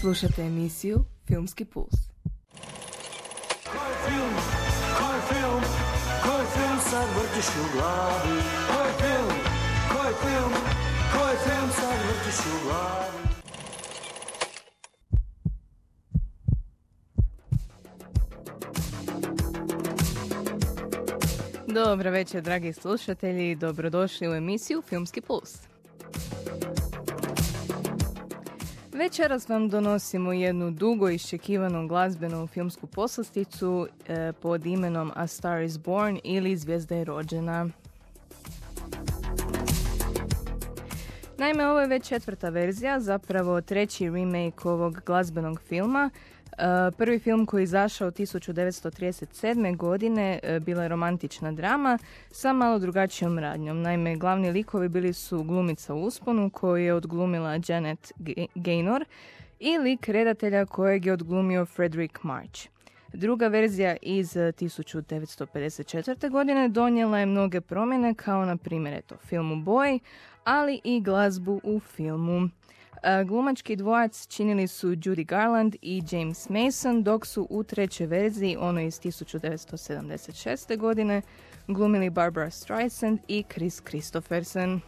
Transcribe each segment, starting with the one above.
Slušate emisiju Filmski puls. Koji film, koji film, koji film sad vrtiš u glavi? Koji film, koji film, koji film sad vrtiš u glavi? Dobro večer, dragi slušatelji, dobrodošli u emisiju Filmski puls. Večeras vam donosimo jednu dugo iščekivanu glazbenu filmsku poslasticu e, pod imenom A Star is Born ili Zvijezda je rođena. Naime, ovo je već četvrta verzija, zapravo treći remake ovog glazbenog filma. E, prvi film koji je izašao 1937. godine e, bila je romantična drama sa malo drugačijom radnjom. Naime, glavni likovi bili su glumica u usponu koju je odglumila Janet Gaynor i lik redatelja kojeg je odglumio Frederick March. Druga verzija iz 1954. godine donijela je mnoge promjene kao na primjer eto, film u ali i glazbu u filmu. Glumački dvojac činili su Judy Garland i James Mason, dok su u trećoj verziji, ono iz 1976. godine, glumili Barbara Streisand i Chris Christopherson.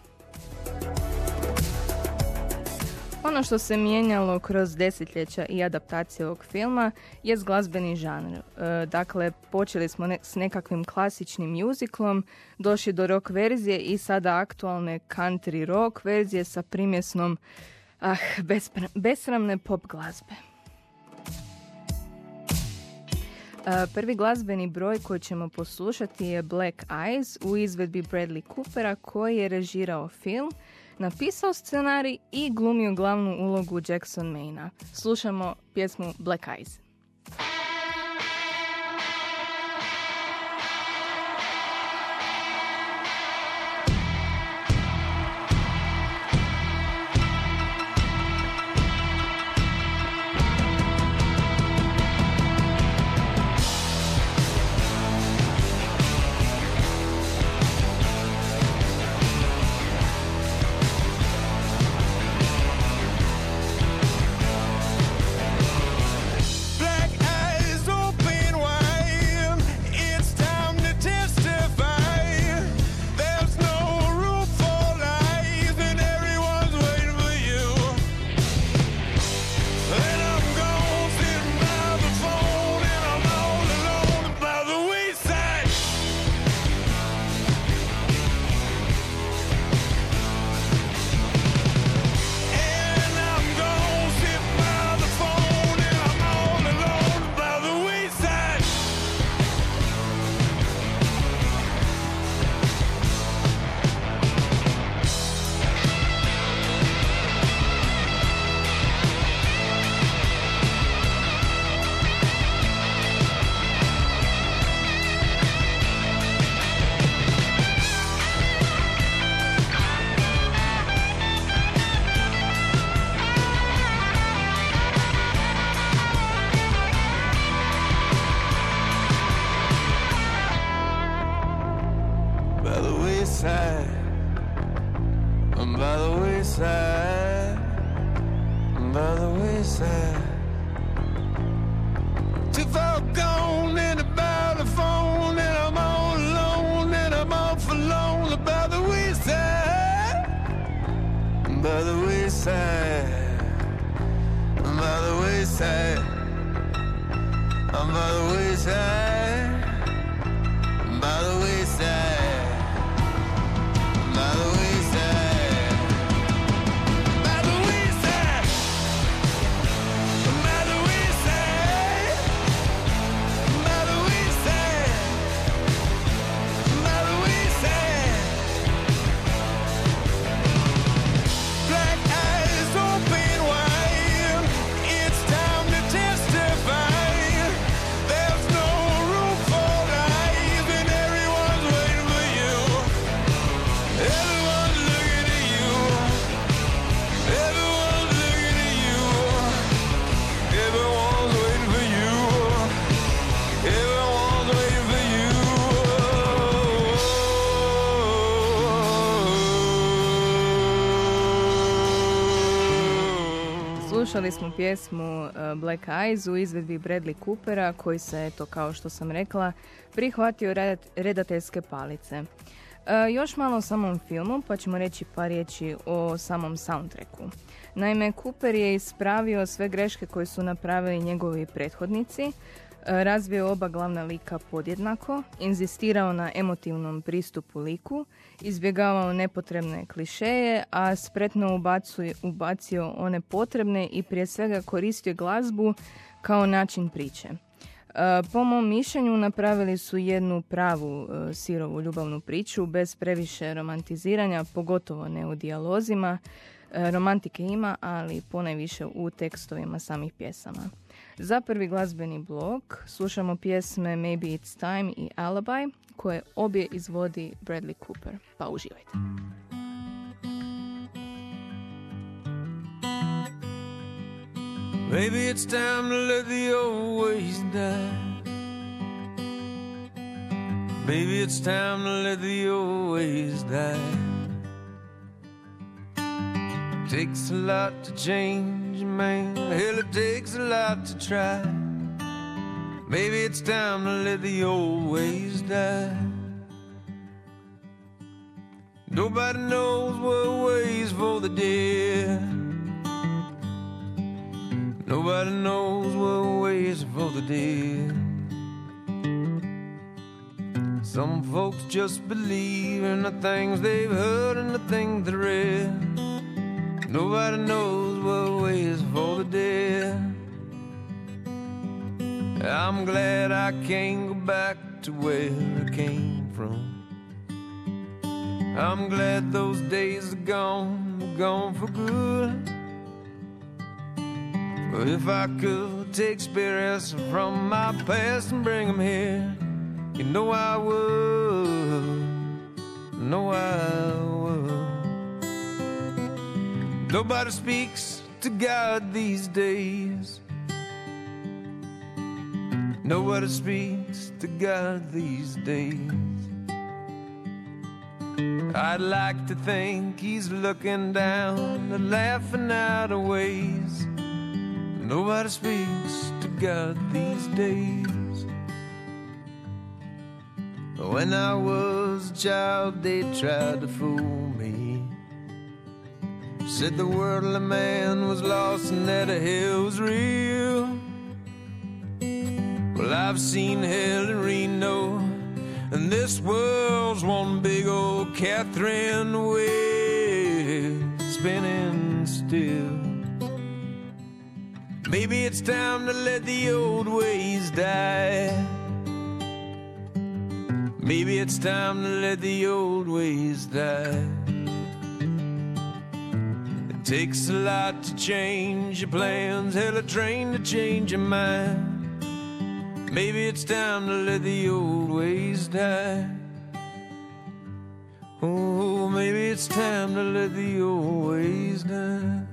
Ono što se mijenjalo kroz desetljeća i adaptacije ovog filma je glazbeni žanr. E, dakle, počeli smo s nekakvim klasičnim muziklom, došli do rock verzije i sada aktualne country rock verzije sa primjesnom ah, besramne pop glazbe. Prvi glazbeni broj koji ćemo poslušati je Black Eyes u izvedbi Bradley Coopera koji je režirao film, napisao scenarij i glumio glavnu ulogu Jackson Maina. Slušamo pjesmu Black Eyes. by the wayside. Too far gone and about the phone, and I'm all alone, and I'm all for lonely by the wayside. By the wayside, by the wayside, I'm by the wayside. Slušali smo pjesmu uh, Black Eyes u izvedbi Bradley Coopera koji se, eto, kao što sam rekla, prihvatio redateljske palice. Uh, još malo o samom filmu, pa ćemo reći par riječi o samom soundtracku. Naime, Cooper je ispravio sve greške koje su napravili njegovi prethodnici, E, razvio oba glavna lika podjednako, inzistirao na emotivnom pristupu liku, izbjegavao nepotrebne klišeje, a spretno ubacio, ubacio one potrebne i prije svega koristio glazbu kao način priče. E, po mom mišljenju napravili su jednu pravu e, sirovu ljubavnu priču bez previše romantiziranja, pogotovo ne u dijalozima. Romantike ima, ali ponajviše u tekstovima samih pjesama. Za prvi glazbeni blok slušamo pjesme Maybe It's Time i Alibi koje obje izvodi Bradley Cooper. Pa uživajte. Maybe it's time to let the old ways die. Maybe it's time to let the old ways die. Takes a lot to change man. Hell, it takes a lot to try. Maybe it's time to let the old ways die. Nobody knows what ways for the dead. Nobody knows what ways for the dead. Some folks just believe in the things they've heard and the things they read. Nobody knows what waits for the dead. I'm glad I can't go back to where I came from. I'm glad those days are gone, gone for good. But if I could take spirits from my past and bring them here, you know I would. Know I would. Nobody speaks to God these days. Nobody speaks to God these days. I'd like to think he's looking down and laughing out of ways. Nobody speaks to God these days. When I was a child, they tried to fool me. Said the world of man was lost and that a hell was real. Well, I've seen hell in Reno, and this world's one big old Catherine wheel spinning still. Maybe it's time to let the old ways die. Maybe it's time to let the old ways die. Takes a lot to change your plans, hell, a train to change your mind. Maybe it's time to let the old ways die. Oh, maybe it's time to let the old ways die.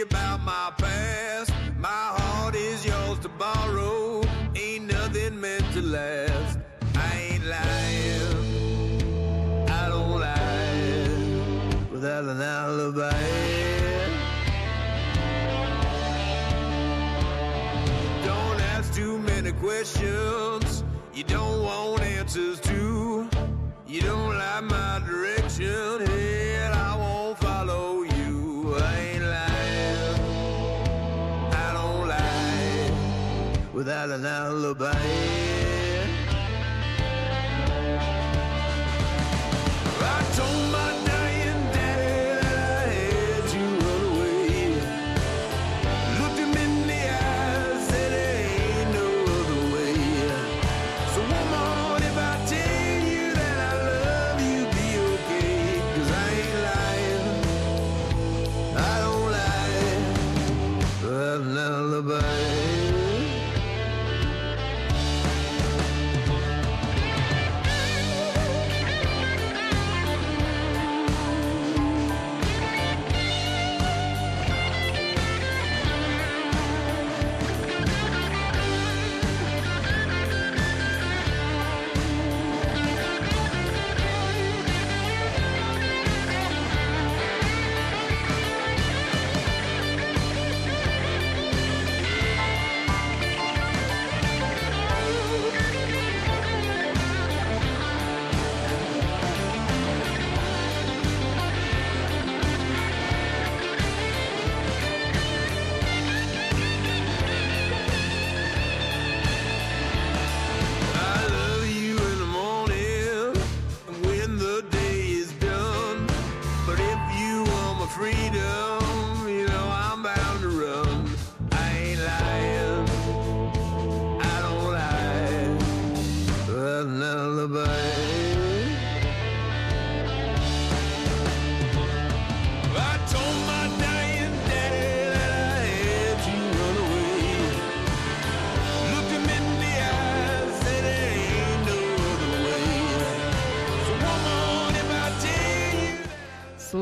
about my past. My heart is yours to borrow. Ain't nothing meant to last. I ain't lying. I don't lie without an alibi. Don't ask too many questions. Without an alibi.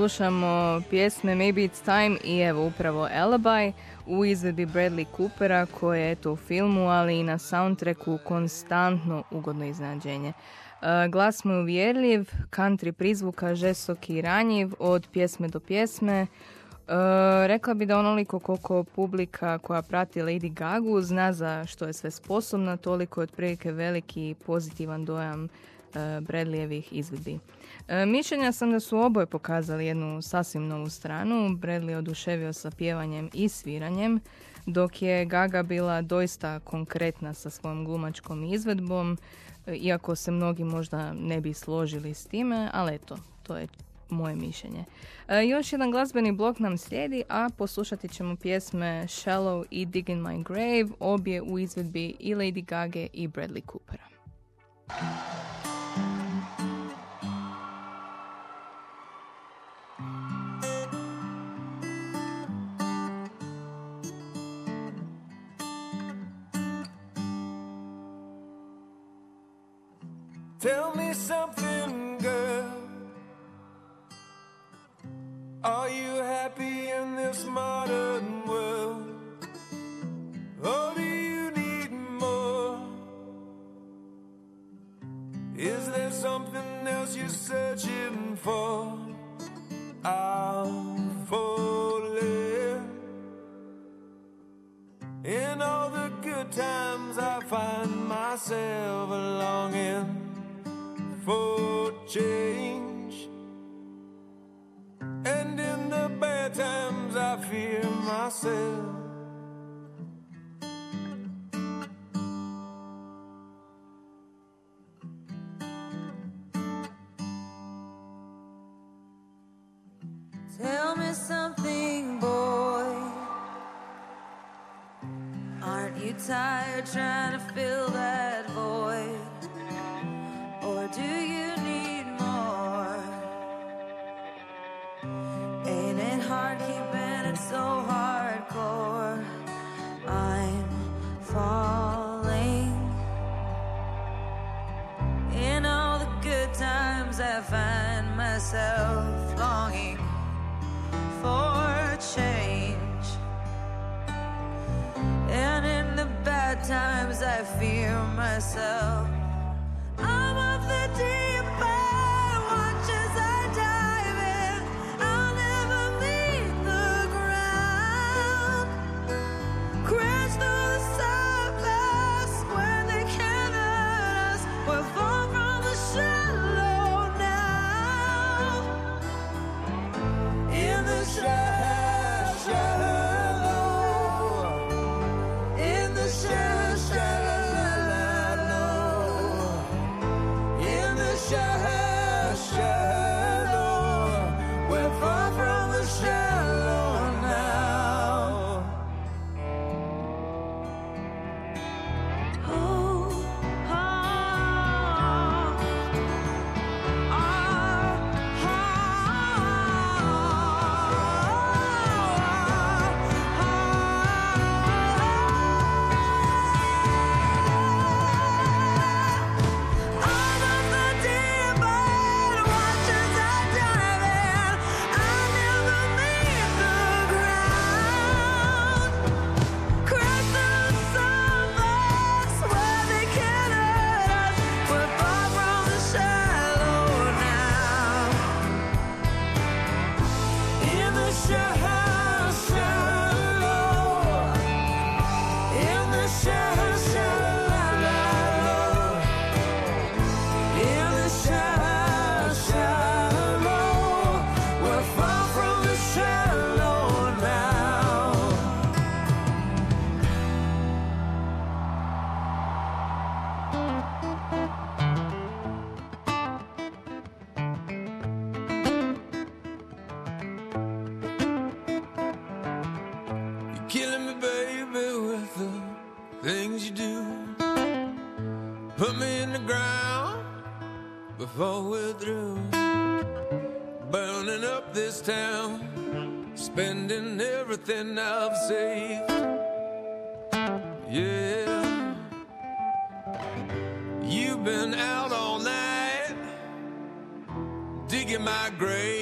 Slušamo pjesme Maybe It's Time i evo upravo Alibi u izvedbi Bradley Coopera koje je to u filmu, ali i na soundtracku konstantno ugodno iznenađenje. E, glas mu je uvjerljiv, country prizvuka žesok i ranjiv od pjesme do pjesme. E, rekla bi da onoliko koliko publika koja prati Lady Gagu zna za što je sve sposobna, toliko je otprilike veliki pozitivan dojam uh, Bradleyevih izvedbi. Mišljenja sam da su oboje pokazali jednu sasvim novu stranu. Bradley oduševio sa pjevanjem i sviranjem, dok je Gaga bila doista konkretna sa svojom glumačkom izvedbom, iako se mnogi možda ne bi složili s time, ali eto, to je moje mišljenje. E, još jedan glazbeni blok nam slijedi, a poslušati ćemo pjesme Shallow i Dig in My Grave, obje u izvedbi i Lady Gaga i Bradley Coopera. Change. And in the bad times, I fear myself. Myself. I'm of the killing me, baby, with the things you do. Put me in the ground before we're through. Burning up this town, spending everything I've saved. Yeah. You've been out all night, digging my grave.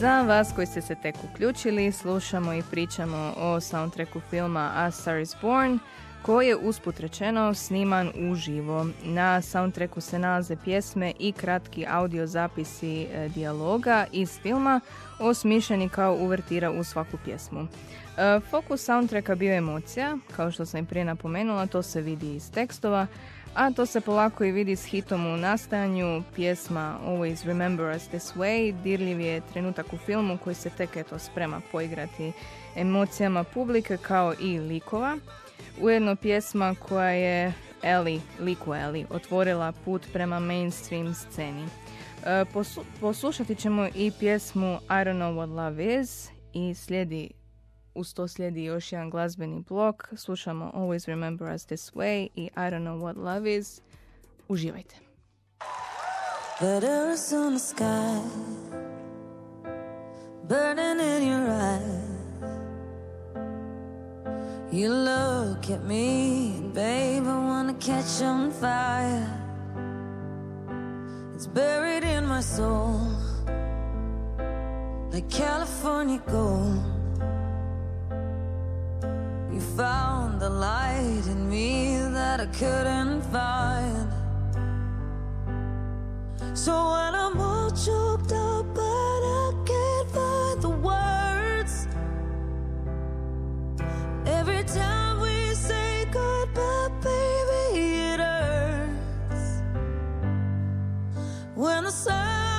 Za vas koji ste se tek uključili, slušamo i pričamo o soundtracku filma A Star is Born, koji je usput rečeno sniman uživo. Na soundtracku se nalaze pjesme i kratki audio zapisi e, dijaloga iz filma, osmišljeni kao uvertira u svaku pjesmu. E, Fokus soundtracka bio je emocija, kao što sam i prije napomenula, to se vidi iz tekstova, a to se polako i vidi s hitom u nastajanju. Pjesma Always Remember Us This Way dirljiv je trenutak u filmu koji se tek eto sprema poigrati emocijama publike kao i likova. Ujedno pjesma koja je Ellie, liku Ellie, otvorila put prema mainstream sceni. E, poslušati ćemo i pjesmu I Don't Know What Love Is i slijedi uz to slijedi još jedan glazbeni blok. Slušamo Always Remember Us This Way i I Don't Know What Love Is. Uživajte. That Arizona sky burning in your eyes. You look at me, babe, I wanna catch on fire. It's buried in my soul, like California gold. Found the light in me that I couldn't find. So when I'm all choked up, but I can't find the words. Every time we say goodbye, baby, it hurts. When the sun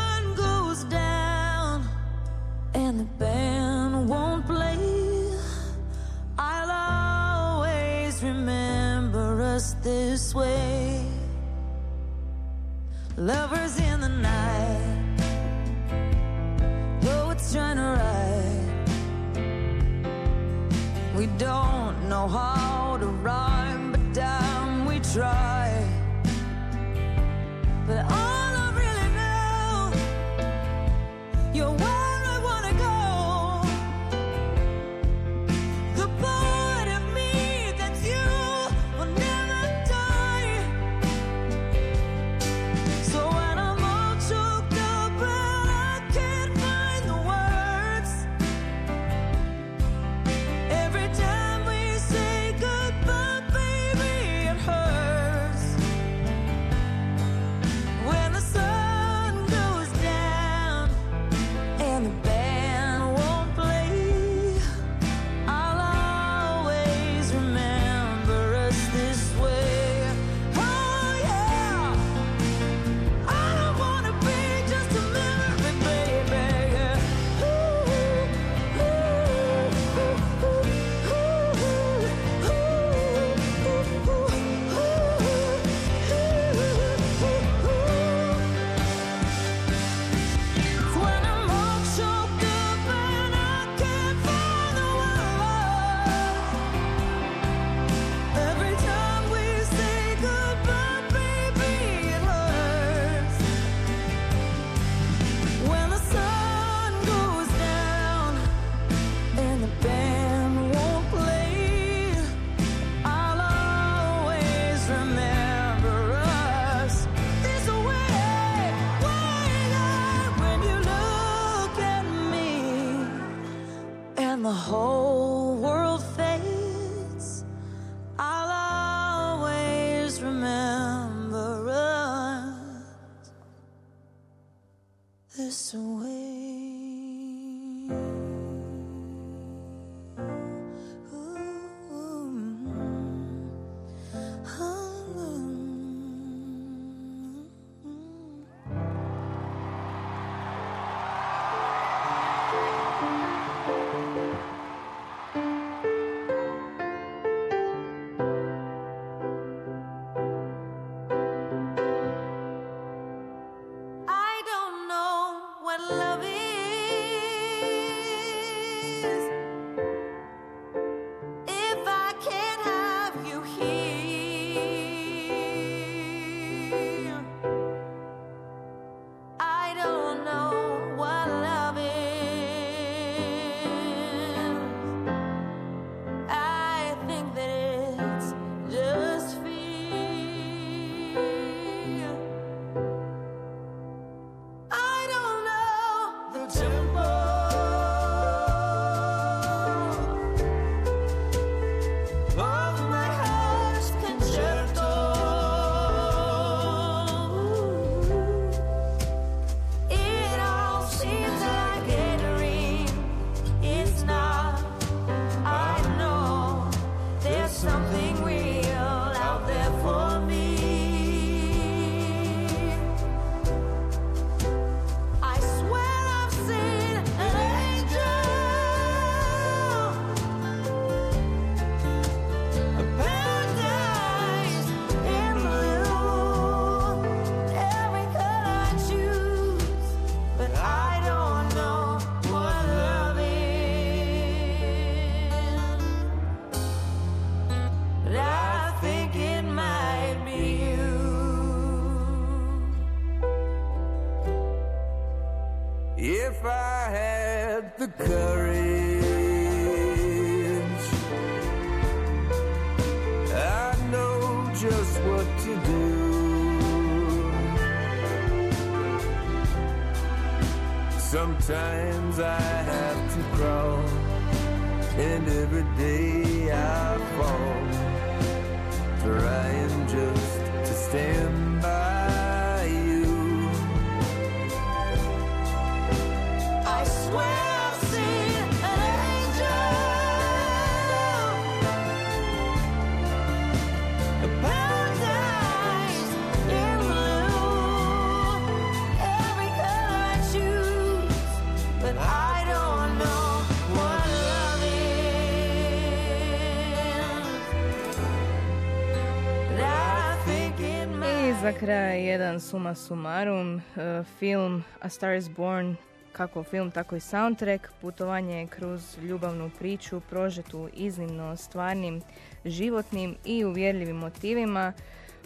kraj jedan suma sumarum, e, film A Star is Born, kako film, tako i soundtrack, putovanje kroz ljubavnu priču, prožetu iznimno stvarnim, životnim i uvjerljivim motivima,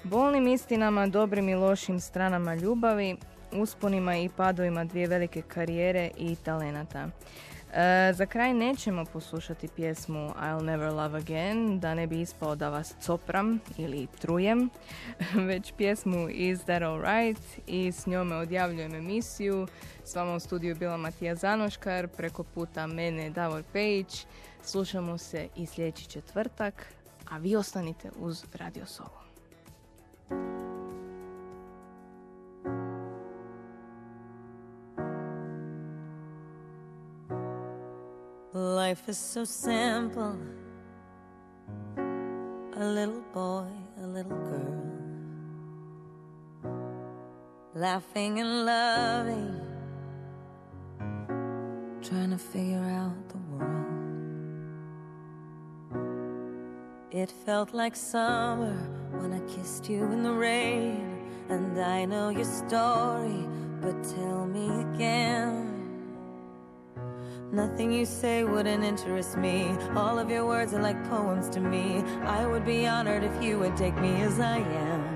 bolnim istinama, dobrim i lošim stranama ljubavi, usponima i padovima dvije velike karijere i talenata. E, za kraj nećemo poslušati pjesmu I'll Never Love Again, da ne bi ispao da vas copram ili trujem, već pjesmu Is That Alright i s njome odjavljujem emisiju. S vama u studiju bila Matija Zanoškar, preko puta mene Davor Pejić. Slušamo se i sljedeći četvrtak, a vi ostanite uz Radio Sovo. Life is so simple. A little boy, a little girl. Laughing and loving. Trying to figure out the world. It felt like summer when I kissed you in the rain. And I know your story, but tell me again. Nothing you say wouldn't interest me. All of your words are like poems to me. I would be honored if you would take me as I am.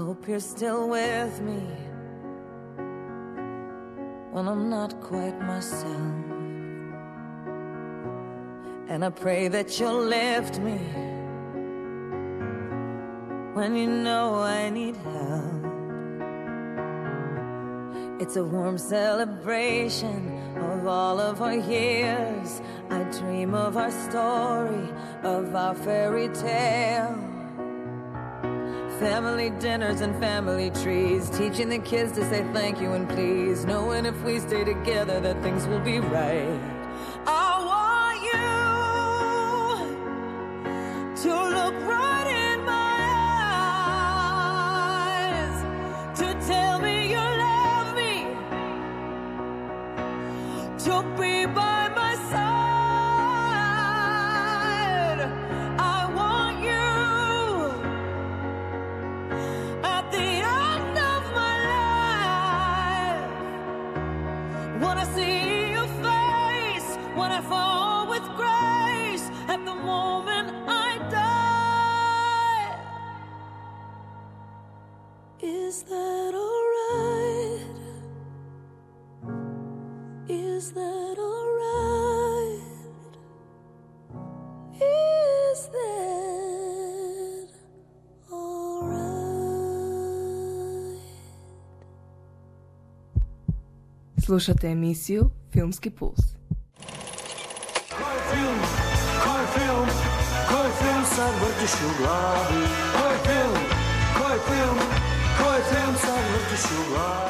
Hope you're still with me when I'm not quite myself. And I pray that you'll lift me when you know I need help. It's a warm celebration of all of our years. I dream of our story, of our fairy tale. Family dinners and family trees, teaching the kids to say thank you and please, knowing if we stay together that things will be right. slušate até Filmski filmes que film, koji film, koji film sad vrtiš u glavi? Koji film, koji film, koji film sad vrtiš u glavi?